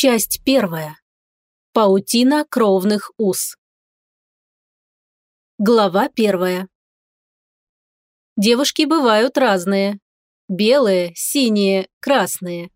Часть первая. Паутина кровных уз. Глава первая. Девушки бывают разные. Белые, синие, красные.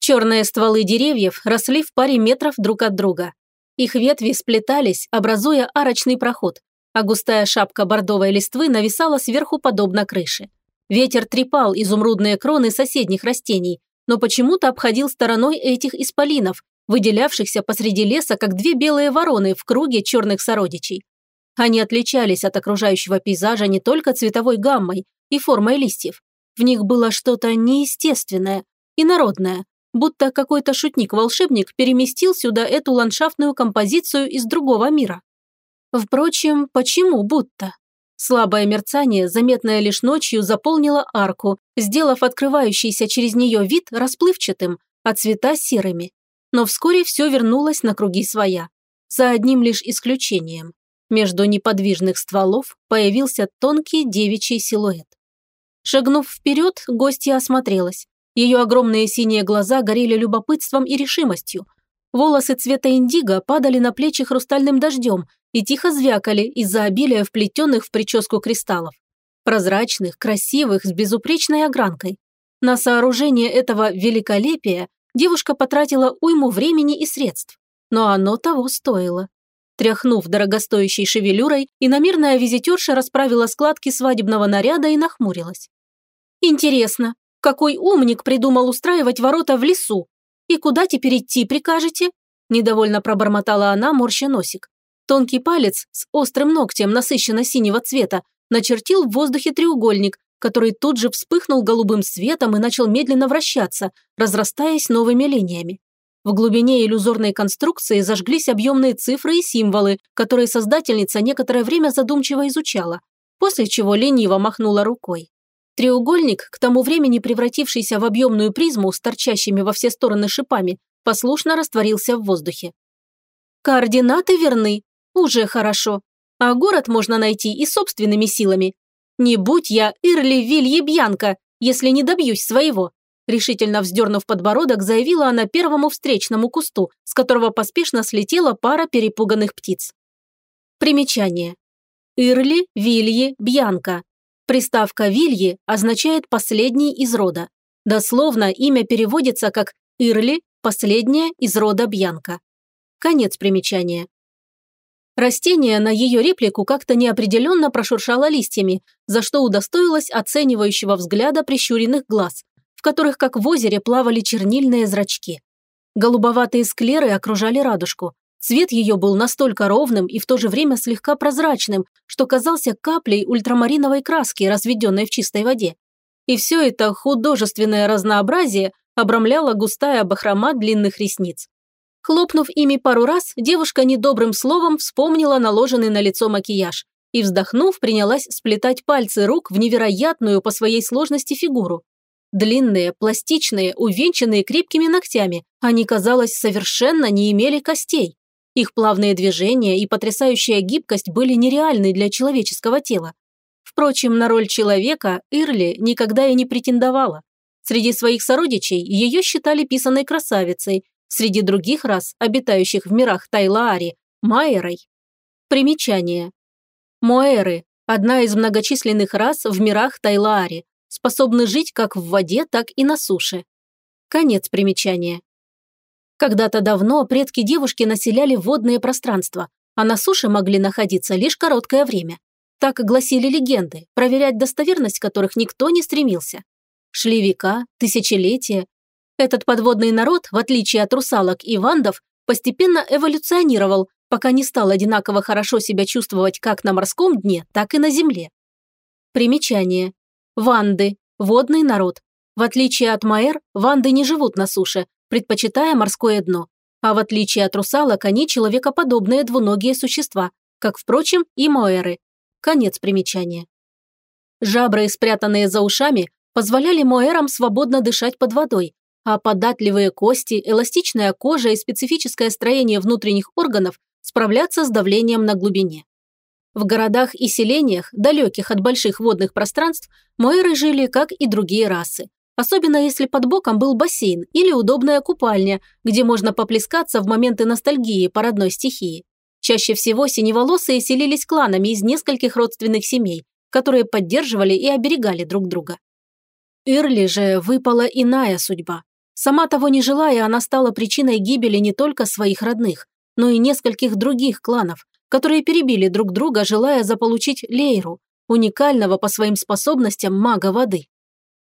Черные стволы деревьев росли в паре метров друг от друга. Их ветви сплетались, образуя арочный проход, а густая шапка бордовой листвы нависала сверху подобно крыше. Ветер трепал изумрудные кроны соседних растений, но почему-то обходил стороной этих исполинов, выделявшихся посреди леса, как две белые вороны в круге черных сородичей. Они отличались от окружающего пейзажа не только цветовой гаммой и формой листьев. В них было что-то неестественное, инородное, будто какой-то шутник-волшебник переместил сюда эту ландшафтную композицию из другого мира. Впрочем, почему будто? Слабое мерцание, заметное лишь ночью, заполнило арку, сделав открывающийся через нее вид расплывчатым, а цвета серыми. Но вскоре все вернулось на круги своя. За одним лишь исключением. Между неподвижных стволов появился тонкий девичий силуэт. Шагнув вперед, гостья осмотрелась. Ее огромные синие глаза горели любопытством и решимостью. Волосы цвета индиго падали на плечи хрустальным дождем, и тихо звякали из-за обилия вплетенных в прическу кристаллов. Прозрачных, красивых, с безупречной огранкой. На сооружение этого великолепия девушка потратила уйму времени и средств. Но оно того стоило. Тряхнув дорогостоящей шевелюрой, иномирная визитерша расправила складки свадебного наряда и нахмурилась. «Интересно, какой умник придумал устраивать ворота в лесу? И куда теперь идти прикажете?» Недовольно пробормотала она, морща носик. Тонкий палец с острым ногтем насыщенно-синего цвета начертил в воздухе треугольник, который тут же вспыхнул голубым светом и начал медленно вращаться, разрастаясь новыми линиями. В глубине иллюзорной конструкции зажглись объемные цифры и символы, которые создательница некоторое время задумчиво изучала, после чего лениво махнула рукой. Треугольник, к тому времени превратившийся в объемную призму с торчащими во все стороны шипами, послушно растворился в воздухе. «Координаты верны», уже хорошо. А город можно найти и собственными силами. Не будь я Ирли Вилье Бьянка, если не добьюсь своего. Решительно вздернув подбородок, заявила она первому встречному кусту, с которого поспешно слетела пара перепуганных птиц. Примечание. Ирли Вилье Бьянка. Приставка Вилье означает «последний из рода». Дословно имя переводится как Ирли – последняя из рода Бьянка. Конец примечания. Растение на ее реплику как-то неопределенно прошуршало листьями, за что удостоилось оценивающего взгляда прищуренных глаз, в которых, как в озере, плавали чернильные зрачки. Голубоватые склеры окружали радужку. Цвет ее был настолько ровным и в то же время слегка прозрачным, что казался каплей ультрамариновой краски, разведенной в чистой воде. И все это художественное разнообразие обрамляла густая бахрома длинных ресниц. Хлопнув ими пару раз, девушка недобрым словом вспомнила наложенный на лицо макияж и, вздохнув, принялась сплетать пальцы рук в невероятную по своей сложности фигуру. Длинные, пластичные, увенчанные крепкими ногтями, они, казалось, совершенно не имели костей. Их плавные движения и потрясающая гибкость были нереальны для человеческого тела. Впрочем, на роль человека Ирли никогда и не претендовала. Среди своих сородичей ее считали писаной красавицей среди других рас, обитающих в мирах Тайлаари, Майерой. Примечание. Моэры – одна из многочисленных рас в мирах Тайлаари, способны жить как в воде, так и на суше. Конец примечания. Когда-то давно предки девушки населяли водные пространства, а на суше могли находиться лишь короткое время. Так гласили легенды, проверять достоверность которых никто не стремился. Шли века, тысячелетия, этот подводный народ, в отличие от русалок и вандов, постепенно эволюционировал, пока не стал одинаково хорошо себя чувствовать как на морском дне, так и на земле. Примечание. Ванды – водный народ. В отличие от маэр, ванды не живут на суше, предпочитая морское дно. А в отличие от русалок, они человекоподобные двуногие существа, как, впрочем, и моэры. Конец примечания. Жабры, спрятанные за ушами, позволяли моэрам свободно дышать под водой, а податливые кости, эластичная кожа и специфическое строение внутренних органов справляться с давлением на глубине. В городах и селениях, далеких от больших водных пространств, моэры жили, как и другие расы. особенно если под боком был бассейн или удобная купальня, где можно поплескаться в моменты ностальгии по родной стихии. Чаще всего синеволосые селились кланами из нескольких родственных семей, которые поддерживали и оберегали друг друга. Ирли же выпала иная судьба. Сама того не желая, она стала причиной гибели не только своих родных, но и нескольких других кланов, которые перебили друг друга, желая заполучить Лейру, уникального по своим способностям мага воды.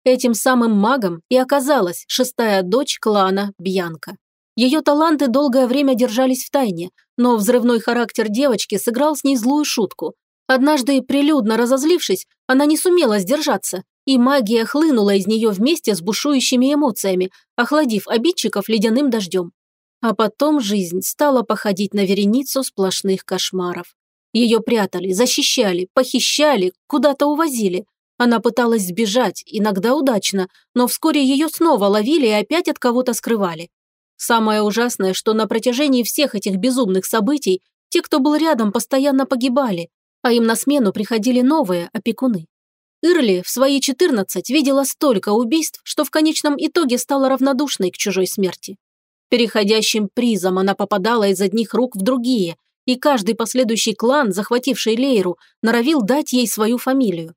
Этим самым магом и оказалась шестая дочь клана Бьянка. Ее таланты долгое время держались в тайне, но взрывной характер девочки сыграл с ней злую шутку. Однажды, прилюдно разозлившись, она не сумела сдержаться, и магия хлынула из нее вместе с бушующими эмоциями, охладив обидчиков ледяным дождем. А потом жизнь стала походить на вереницу сплошных кошмаров. Ее прятали, защищали, похищали, куда-то увозили. Она пыталась сбежать, иногда удачно, но вскоре ее снова ловили и опять от кого-то скрывали. Самое ужасное, что на протяжении всех этих безумных событий те, кто был рядом, постоянно погибали, а им на смену приходили новые опекуны. Ирли в свои 14 видела столько убийств, что в конечном итоге стала равнодушной к чужой смерти. Переходящим призом она попадала из одних рук в другие, и каждый последующий клан, захвативший Лейру, норовил дать ей свою фамилию.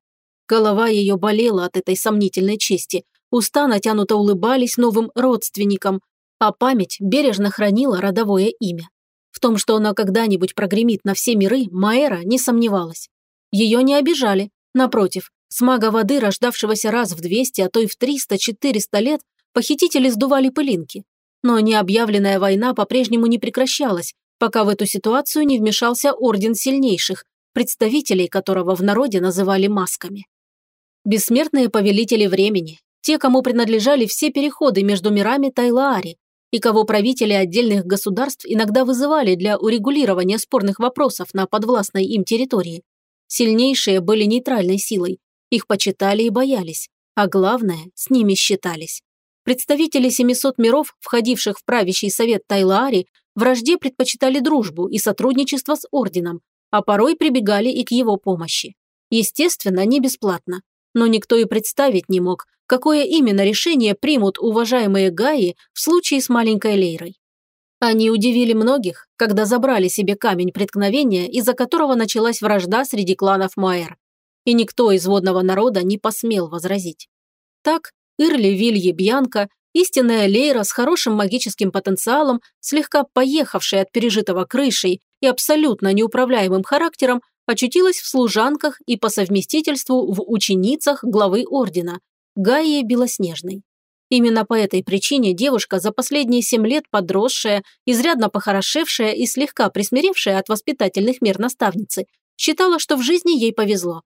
Голова ее болела от этой сомнительной чести, уста натянуто улыбались новым родственникам, а память бережно хранила родовое имя. В том, что она когда-нибудь прогремит на все миры, Маэра не сомневалась. Ее не обижали, напротив, с мага воды, рождавшегося раз в 200, а то и в 300-400 лет, похитители сдували пылинки. Но необъявленная война по-прежнему не прекращалась, пока в эту ситуацию не вмешался Орден Сильнейших, представителей которого в народе называли масками. Бессмертные повелители времени, те, кому принадлежали все переходы между мирами Тайлаари, и кого правители отдельных государств иногда вызывали для урегулирования спорных вопросов на подвластной им территории. Сильнейшие были нейтральной силой, их почитали и боялись, а главное, с ними считались. Представители 700 миров, входивших в правящий совет Тайлаари, вражде предпочитали дружбу и сотрудничество с орденом, а порой прибегали и к его помощи. Естественно, не бесплатно. Но никто и представить не мог, какое именно решение примут уважаемые Гаи в случае с маленькой Лейрой. Они удивили многих, когда забрали себе камень преткновения, из-за которого началась вражда среди кланов Маэр. И никто из водного народа не посмел возразить. Так Ирли Вилье Бьянка, истинная Лейра с хорошим магическим потенциалом, слегка поехавшая от пережитого крышей и абсолютно неуправляемым характером, очутилась в служанках и по совместительству в ученицах главы ордена, Гаи Белоснежной. Именно по этой причине девушка, за последние семь лет подросшая, изрядно похорошевшая и слегка присмиревшая от воспитательных мер наставницы, считала, что в жизни ей повезло.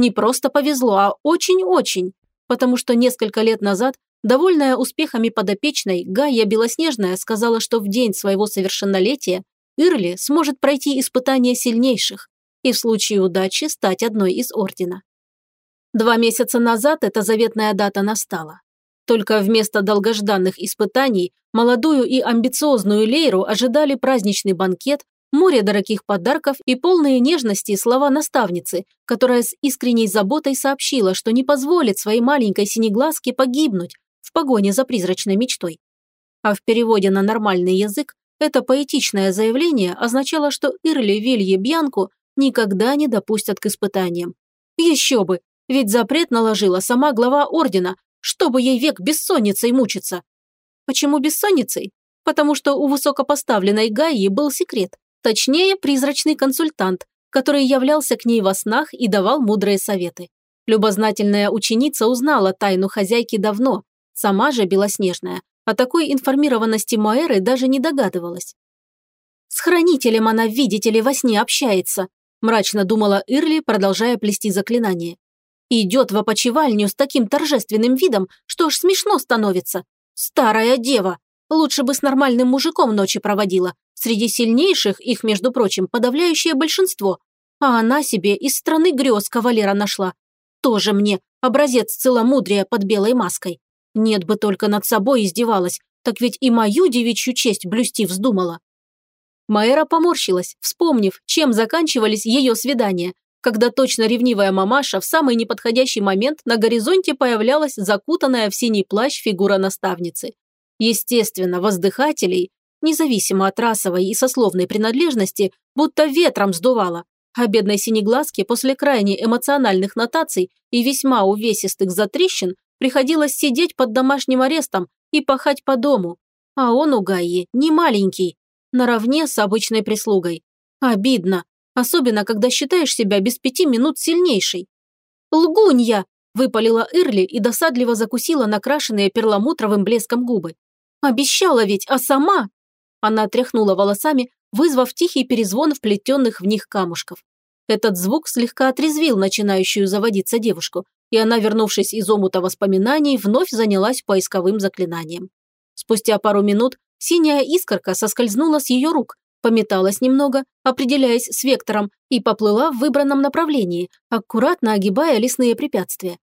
Не просто повезло, а очень-очень, потому что несколько лет назад, довольная успехами подопечной, Гайя Белоснежная сказала, что в день своего совершеннолетия Ирли сможет пройти испытание сильнейших и в случае удачи стать одной из ордена. Два месяца назад эта заветная дата настала. Только вместо долгожданных испытаний молодую и амбициозную Лейру ожидали праздничный банкет, море дорогих подарков и полные нежности слова наставницы, которая с искренней заботой сообщила, что не позволит своей маленькой синеглазке погибнуть в погоне за призрачной мечтой. А в переводе на нормальный язык это поэтичное заявление означало, что Ирли Вилье Бьянку никогда не допустят к испытаниям. Еще бы, ведь запрет наложила сама глава ордена, чтобы ей век бессонницей мучиться. Почему бессонницей? Потому что у высокопоставленной Гаи был секрет, Точнее, призрачный консультант, который являлся к ней во снах и давал мудрые советы. Любознательная ученица узнала тайну хозяйки давно, сама же Белоснежная. О такой информированности Моэры даже не догадывалась. «С хранителем она, видите ли, во сне общается», мрачно думала Ирли, продолжая плести заклинание. «Идет в опочивальню с таким торжественным видом, что аж смешно становится. Старая дева. Лучше бы с нормальным мужиком ночи проводила, Среди сильнейших их, между прочим, подавляющее большинство. А она себе из страны грез кавалера нашла. Тоже мне образец целомудрия под белой маской. Нет бы только над собой издевалась, так ведь и мою девичью честь блюсти вздумала. Майера поморщилась, вспомнив, чем заканчивались ее свидания, когда точно ревнивая мамаша в самый неподходящий момент на горизонте появлялась закутанная в синий плащ фигура наставницы. Естественно, воздыхателей, независимо от расовой и сословной принадлежности, будто ветром сдувало, а бедной синеглазке после крайне эмоциональных нотаций и весьма увесистых затрещин приходилось сидеть под домашним арестом и пахать по дому. А он у Гаи не маленький, наравне с обычной прислугой. Обидно, особенно когда считаешь себя без пяти минут сильнейшей. «Лгунья!» – выпалила Ирли и досадливо закусила накрашенные перламутровым блеском губы. «Обещала ведь, а сама...» Она тряхнула волосами, вызвав тихий перезвон вплетенных в них камушков. Этот звук слегка отрезвил начинающую заводиться девушку, и она, вернувшись из омута воспоминаний, вновь занялась поисковым заклинанием. Спустя пару минут синяя искорка соскользнула с ее рук, пометалась немного, определяясь с вектором, и поплыла в выбранном направлении, аккуратно огибая лесные препятствия.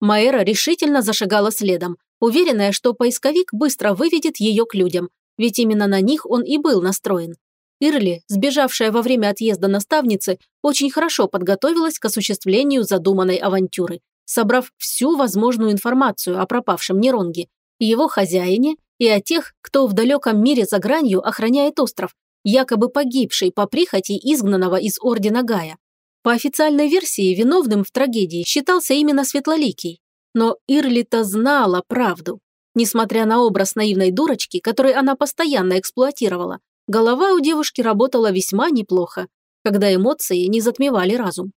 Маэра решительно зашагала следом, уверенная, что поисковик быстро выведет ее к людям, ведь именно на них он и был настроен. Ирли, сбежавшая во время отъезда наставницы, очень хорошо подготовилась к осуществлению задуманной авантюры, собрав всю возможную информацию о пропавшем Неронге, его хозяине и о тех, кто в далеком мире за гранью охраняет остров, якобы погибший по прихоти изгнанного из Ордена Гая. По официальной версии, виновным в трагедии считался именно Светлоликий. Но Ирли-то знала правду. Несмотря на образ наивной дурочки, который она постоянно эксплуатировала, голова у девушки работала весьма неплохо, когда эмоции не затмевали разум.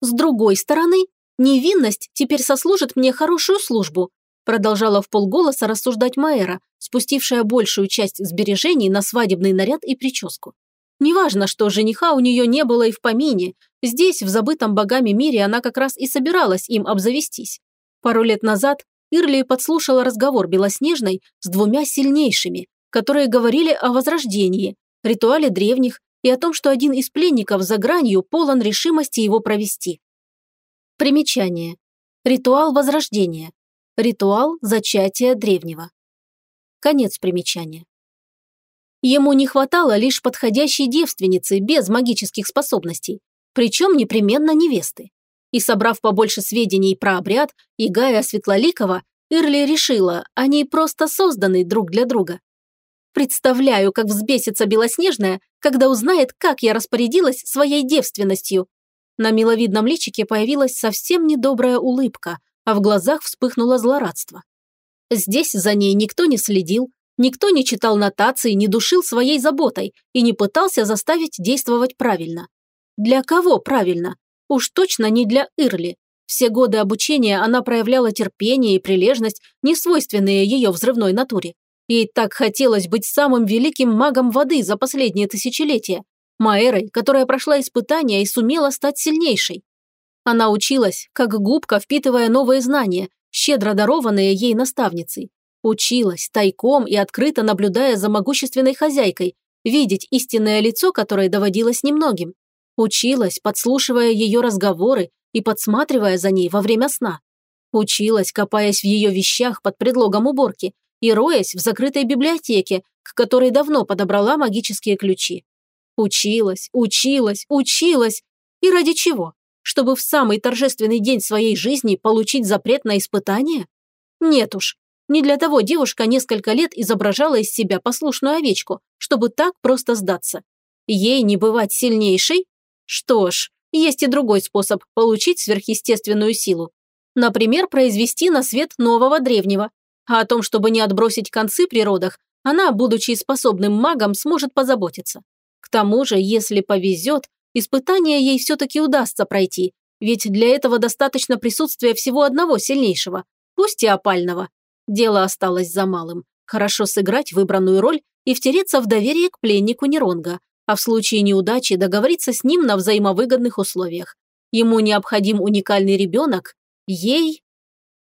С другой стороны, невинность теперь сослужит мне хорошую службу, продолжала в полголоса рассуждать Майера, спустившая большую часть сбережений на свадебный наряд и прическу. Неважно, что жениха у нее не было и в помине, здесь, в забытом богами мире, она как раз и собиралась им обзавестись. Пару лет назад Ирли подслушала разговор Белоснежной с двумя сильнейшими, которые говорили о возрождении, ритуале древних и о том, что один из пленников за гранью полон решимости его провести. Примечание. Ритуал возрождения. Ритуал зачатия древнего. Конец примечания. Ему не хватало лишь подходящей девственницы без магических способностей, причем непременно невесты. И собрав побольше сведений про обряд и Гая Светлоликова, Ирли решила, они просто созданы друг для друга. Представляю, как взбесится Белоснежная, когда узнает, как я распорядилась своей девственностью. На миловидном личике появилась совсем недобрая улыбка, а в глазах вспыхнуло злорадство. Здесь за ней никто не следил, никто не читал нотации, не душил своей заботой и не пытался заставить действовать правильно. Для кого правильно? Уж точно не для Ирли. Все годы обучения она проявляла терпение и прилежность, не свойственные ее взрывной натуре. Ей так хотелось быть самым великим магом воды за последние тысячелетия, Маэрой, которая прошла испытания и сумела стать сильнейшей. Она училась, как губка, впитывая новые знания, щедро дарованные ей наставницей. Училась, тайком и открыто наблюдая за могущественной хозяйкой, видеть истинное лицо, которое доводилось немногим. Училась, подслушивая ее разговоры и подсматривая за ней во время сна. Училась, копаясь в ее вещах под предлогом уборки, и роясь в закрытой библиотеке, к которой давно подобрала магические ключи. Училась, училась, училась. И ради чего? Чтобы в самый торжественный день своей жизни получить запрет на испытание? Нет уж. Не для того девушка несколько лет изображала из себя послушную овечку, чтобы так просто сдаться. Ей не бывать сильнейшей? Что ж, есть и другой способ получить сверхъестественную силу. Например, произвести на свет нового древнего, а о том, чтобы не отбросить концы при родах, она, будучи способным магом, сможет позаботиться. К тому же, если повезет, испытание ей все-таки удастся пройти, ведь для этого достаточно присутствия всего одного сильнейшего, пусть и опального. Дело осталось за малым. Хорошо сыграть выбранную роль и втереться в доверие к пленнику Неронга, а в случае неудачи договориться с ним на взаимовыгодных условиях. Ему необходим уникальный ребенок, ей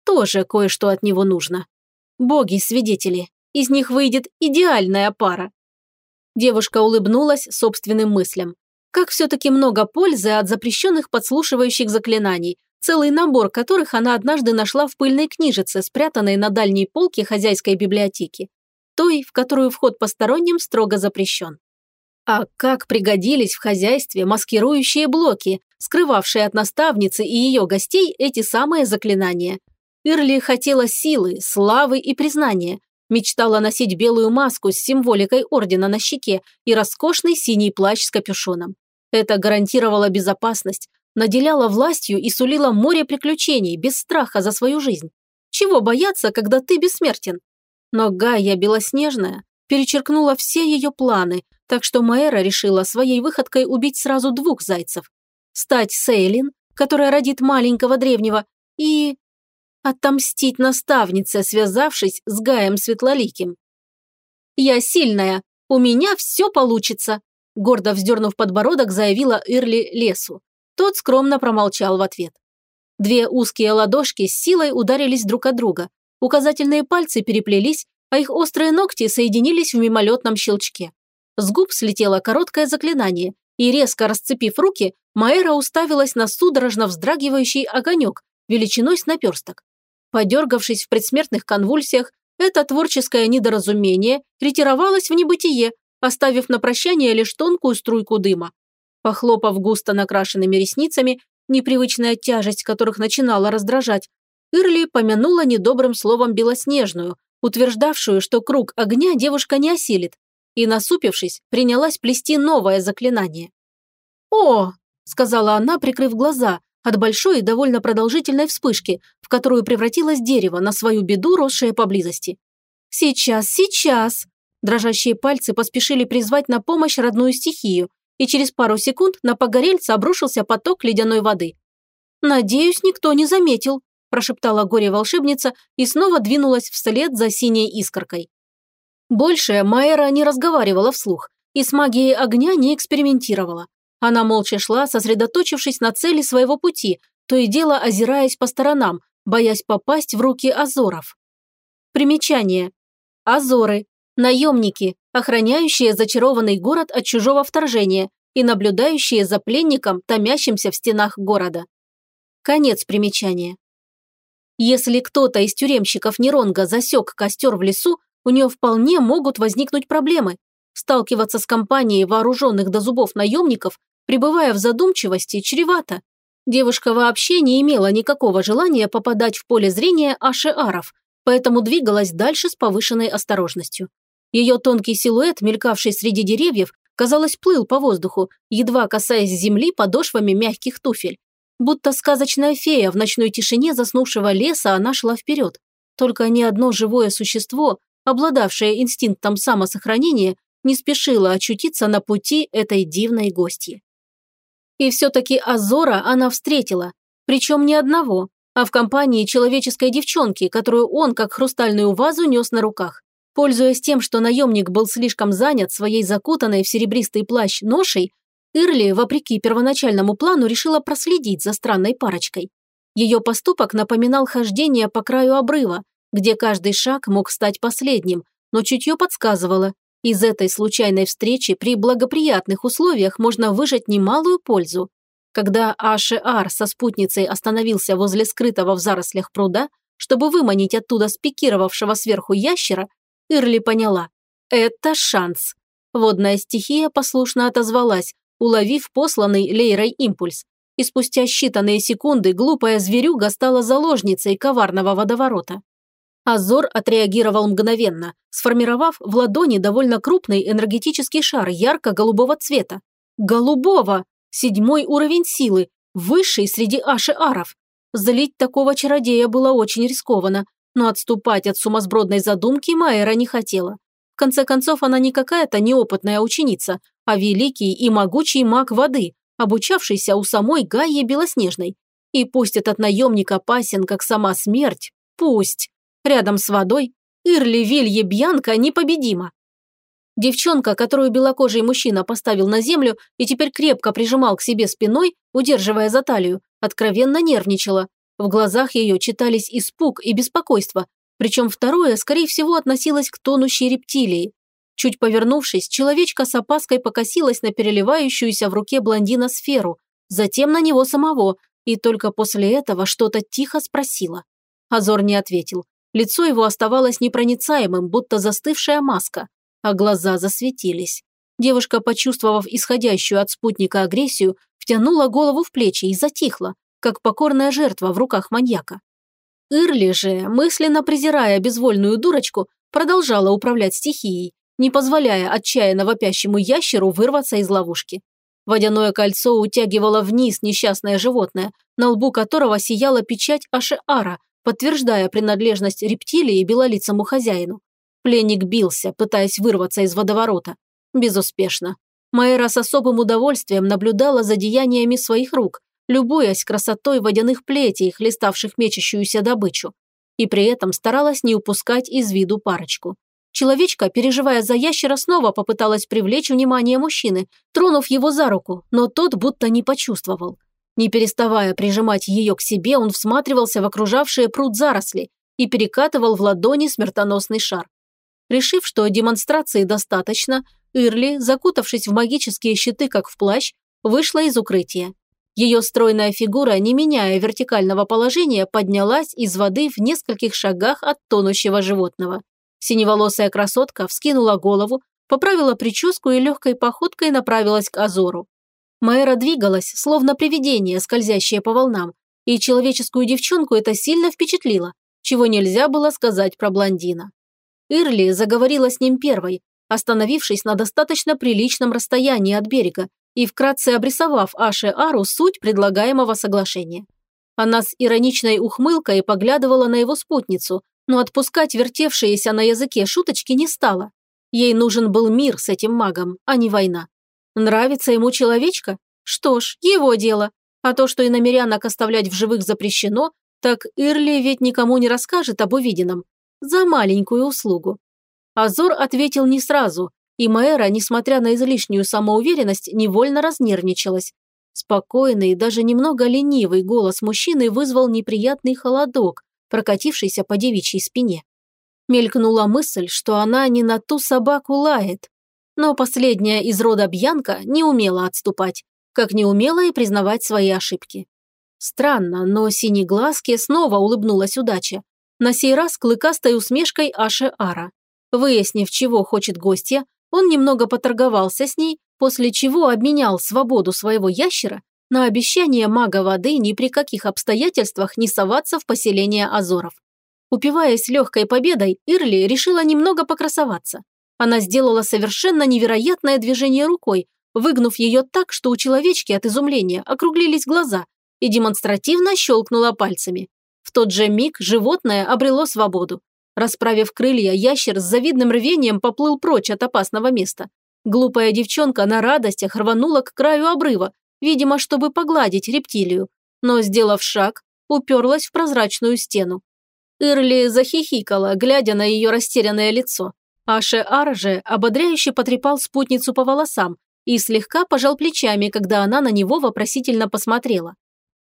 тоже кое-что от него нужно. Боги-свидетели, из них выйдет идеальная пара. Девушка улыбнулась собственным мыслям. Как все-таки много пользы от запрещенных подслушивающих заклинаний, целый набор которых она однажды нашла в пыльной книжице, спрятанной на дальней полке хозяйской библиотеки. Той, в которую вход посторонним строго запрещен. А как пригодились в хозяйстве маскирующие блоки, скрывавшие от наставницы и ее гостей эти самые заклинания. Ирли хотела силы, славы и признания, мечтала носить белую маску с символикой ордена на щеке и роскошный синий плащ с капюшоном. Это гарантировало безопасность, наделяло властью и сулило море приключений без страха за свою жизнь. Чего бояться, когда ты бессмертен? Но Гайя Белоснежная перечеркнула все ее планы, так что Маэра решила своей выходкой убить сразу двух зайцев. Стать Сейлин, которая родит маленького древнего, и... отомстить наставнице, связавшись с Гаем Светлоликим. «Я сильная, у меня все получится», гордо вздернув подбородок, заявила Ирли лесу. Тот скромно промолчал в ответ. Две узкие ладошки с силой ударились друг от друга. Указательные пальцы переплелись, а их острые ногти соединились в мимолетном щелчке. С губ слетело короткое заклинание, и, резко расцепив руки, Маэра уставилась на судорожно вздрагивающий огонек, величиной с наперсток. Подергавшись в предсмертных конвульсиях, это творческое недоразумение ретировалось в небытие, оставив на прощание лишь тонкую струйку дыма. Похлопав густо накрашенными ресницами, непривычная тяжесть которых начинала раздражать, Ирли помянула недобрым словом Белоснежную, утверждавшую, что круг огня девушка не осилит, и, насупившись, принялась плести новое заклинание. «О!» – сказала она, прикрыв глаза от большой и довольно продолжительной вспышки, в которую превратилось дерево на свою беду, росшее поблизости. «Сейчас, сейчас!» Дрожащие пальцы поспешили призвать на помощь родную стихию, и через пару секунд на погорельца обрушился поток ледяной воды. «Надеюсь, никто не заметил», – прошептала горе-волшебница и снова двинулась вслед за синей искоркой. Больше Майера не разговаривала вслух и с магией огня не экспериментировала. Она молча шла, сосредоточившись на цели своего пути, то и дело озираясь по сторонам, боясь попасть в руки Азоров. Примечание. Азоры Наемники, охраняющие зачарованный город от чужого вторжения и наблюдающие за пленником, томящимся в стенах города. Конец примечания. Если кто-то из тюремщиков Неронга засек костер в лесу, у нее вполне могут возникнуть проблемы. Сталкиваться с компанией вооруженных до зубов наемников, пребывая в задумчивости, чревато. Девушка вообще не имела никакого желания попадать в поле зрения ашиаров, поэтому двигалась дальше с повышенной осторожностью. Ее тонкий силуэт, мелькавший среди деревьев, казалось, плыл по воздуху, едва касаясь земли подошвами мягких туфель. Будто сказочная фея в ночной тишине заснувшего леса она шла вперед. Только ни одно живое существо, обладавшее инстинктом самосохранения, не спешило очутиться на пути этой дивной гости. И все-таки Азора она встретила, причем не одного, а в компании человеческой девчонки, которую он, как хрустальную вазу, нес на руках. Пользуясь тем, что наемник был слишком занят своей закутанной в серебристый плащ ношей, Ирли, вопреки первоначальному плану, решила проследить за странной парочкой. Ее поступок напоминал хождение по краю обрыва, где каждый шаг мог стать последним, но чутье подсказывало, из этой случайной встречи при благоприятных условиях можно выжать немалую пользу. Когда Ашиар со спутницей остановился возле скрытого в зарослях пруда, чтобы выманить оттуда спикировавшего сверху ящера, Ирли поняла. Это шанс. Водная стихия послушно отозвалась, уловив посланный Лейрой импульс. И спустя считанные секунды глупая зверюга стала заложницей коварного водоворота. Азор отреагировал мгновенно, сформировав в ладони довольно крупный энергетический шар ярко-голубого цвета. Голубого! Седьмой уровень силы, высший среди аши-аров. Злить такого чародея было очень рискованно, но отступать от сумасбродной задумки Майера не хотела. В конце концов, она не какая-то неопытная ученица, а великий и могучий маг воды, обучавшийся у самой Гаи Белоснежной. И пусть этот наемник опасен, как сама смерть, пусть. Рядом с водой Ирли Вилье Бьянка непобедима. Девчонка, которую белокожий мужчина поставил на землю и теперь крепко прижимал к себе спиной, удерживая за талию, откровенно нервничала, в глазах ее читались испуг и беспокойство, причем второе, скорее всего, относилось к тонущей рептилии. Чуть повернувшись, человечка с опаской покосилась на переливающуюся в руке блондина сферу, затем на него самого, и только после этого что-то тихо спросила. Азор не ответил. Лицо его оставалось непроницаемым, будто застывшая маска, а глаза засветились. Девушка, почувствовав исходящую от спутника агрессию, втянула голову в плечи и затихла, как покорная жертва в руках маньяка. Ирли же, мысленно презирая безвольную дурочку, продолжала управлять стихией, не позволяя отчаянно вопящему ящеру вырваться из ловушки. Водяное кольцо утягивало вниз несчастное животное, на лбу которого сияла печать Ашеара, подтверждая принадлежность рептилии белолицому хозяину. Пленник бился, пытаясь вырваться из водоворота. Безуспешно. Майра с особым удовольствием наблюдала за деяниями своих рук, любуясь красотой водяных плетей, хлеставших мечущуюся добычу. И при этом старалась не упускать из виду парочку. Человечка, переживая за ящера, снова попыталась привлечь внимание мужчины, тронув его за руку, но тот будто не почувствовал. Не переставая прижимать ее к себе, он всматривался в окружавшие пруд заросли и перекатывал в ладони смертоносный шар. Решив, что демонстрации достаточно, Ирли, закутавшись в магические щиты, как в плащ, вышла из укрытия. Ее стройная фигура, не меняя вертикального положения, поднялась из воды в нескольких шагах от тонущего животного. Синеволосая красотка вскинула голову, поправила прическу и легкой походкой направилась к Азору. Майра двигалась, словно привидение, скользящее по волнам, и человеческую девчонку это сильно впечатлило, чего нельзя было сказать про блондина. Ирли заговорила с ним первой, остановившись на достаточно приличном расстоянии от берега и вкратце обрисовав Аше Ару суть предлагаемого соглашения. Она с ироничной ухмылкой поглядывала на его спутницу, но отпускать вертевшиеся на языке шуточки не стала. Ей нужен был мир с этим магом, а не война. Нравится ему человечка? Что ж, его дело. А то, что иномерянок оставлять в живых запрещено, так Ирли ведь никому не расскажет об увиденном. За маленькую услугу. Азор ответил не сразу, и Маэра, несмотря на излишнюю самоуверенность, невольно разнервничалась. Спокойный и даже немного ленивый голос мужчины вызвал неприятный холодок, прокатившийся по девичьей спине. Мелькнула мысль, что она не на ту собаку лает. Но последняя из рода Бьянка не умела отступать, как не умела и признавать свои ошибки. Странно, но синеглазке снова улыбнулась удача. На сей раз клыкастой усмешкой Аше Ара. Выяснив, чего хочет гостья, он немного поторговался с ней, после чего обменял свободу своего ящера на обещание мага воды ни при каких обстоятельствах не соваться в поселение Азоров. Упиваясь легкой победой, Ирли решила немного покрасоваться. Она сделала совершенно невероятное движение рукой, выгнув ее так, что у человечки от изумления округлились глаза и демонстративно щелкнула пальцами. В тот же миг животное обрело свободу. Расправив крылья, ящер с завидным рвением поплыл прочь от опасного места. Глупая девчонка на радостях рванула к краю обрыва, видимо, чтобы погладить рептилию, но, сделав шаг, уперлась в прозрачную стену. Ирли захихикала, глядя на ее растерянное лицо. Аше Арже ободряюще потрепал спутницу по волосам и слегка пожал плечами, когда она на него вопросительно посмотрела.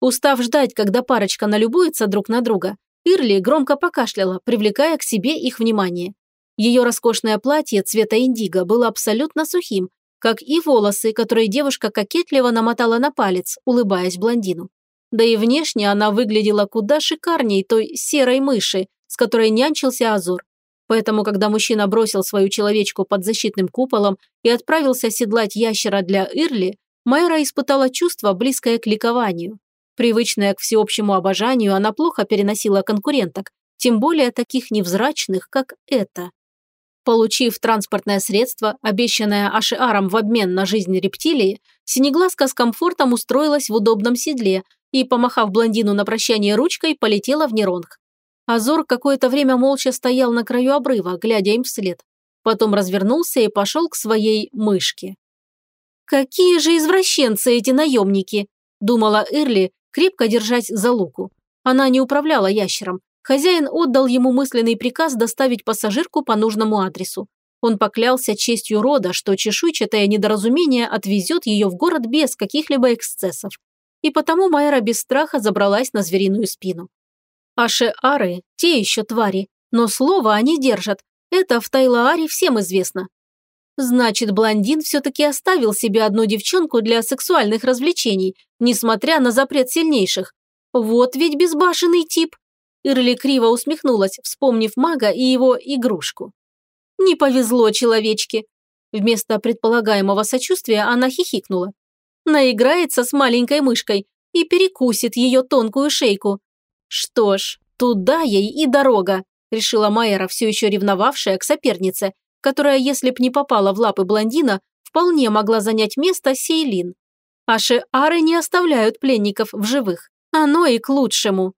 Устав ждать, когда парочка налюбуется друг на друга, Ирли громко покашляла, привлекая к себе их внимание. Ее роскошное платье цвета индиго было абсолютно сухим, как и волосы, которые девушка кокетливо намотала на палец, улыбаясь блондину. Да и внешне она выглядела куда шикарней той серой мыши, с которой нянчился Азор. Поэтому, когда мужчина бросил свою человечку под защитным куполом и отправился седлать ящера для Ирли, Майра испытала чувство, близкое к ликованию. Привычная к всеобщему обожанию, она плохо переносила конкуренток, тем более таких невзрачных, как эта. Получив транспортное средство, обещанное Ашиаром в обмен на жизнь рептилии, Синеглазка с комфортом устроилась в удобном седле и, помахав блондину на прощание ручкой, полетела в Неронг. Азор какое-то время молча стоял на краю обрыва, глядя им вслед. Потом развернулся и пошел к своей мышке. «Какие же извращенцы эти наемники!» – думала Ирли, крепко держась за луку. Она не управляла ящером, Хозяин отдал ему мысленный приказ доставить пассажирку по нужному адресу. Он поклялся честью рода, что чешуйчатое недоразумение отвезет ее в город без каких-либо эксцессов. И потому Майра без страха забралась на звериную спину. Аше-ары – те еще твари, но слово они держат. Это в Тайлааре всем известно. Значит, блондин все-таки оставил себе одну девчонку для сексуальных развлечений, несмотря на запрет сильнейших. Вот ведь безбашенный тип. Ирли криво усмехнулась, вспомнив мага и его игрушку. «Не повезло человечке. Вместо предполагаемого сочувствия она хихикнула. Наиграется с маленькой мышкой и перекусит ее тонкую шейку. Что ж, туда ей и дорога, решила Майера, все еще ревновавшая к сопернице, которая, если б не попала в лапы блондина, вполне могла занять место Сейлин. Аши-ары не оставляют пленников в живых. Оно и к лучшему.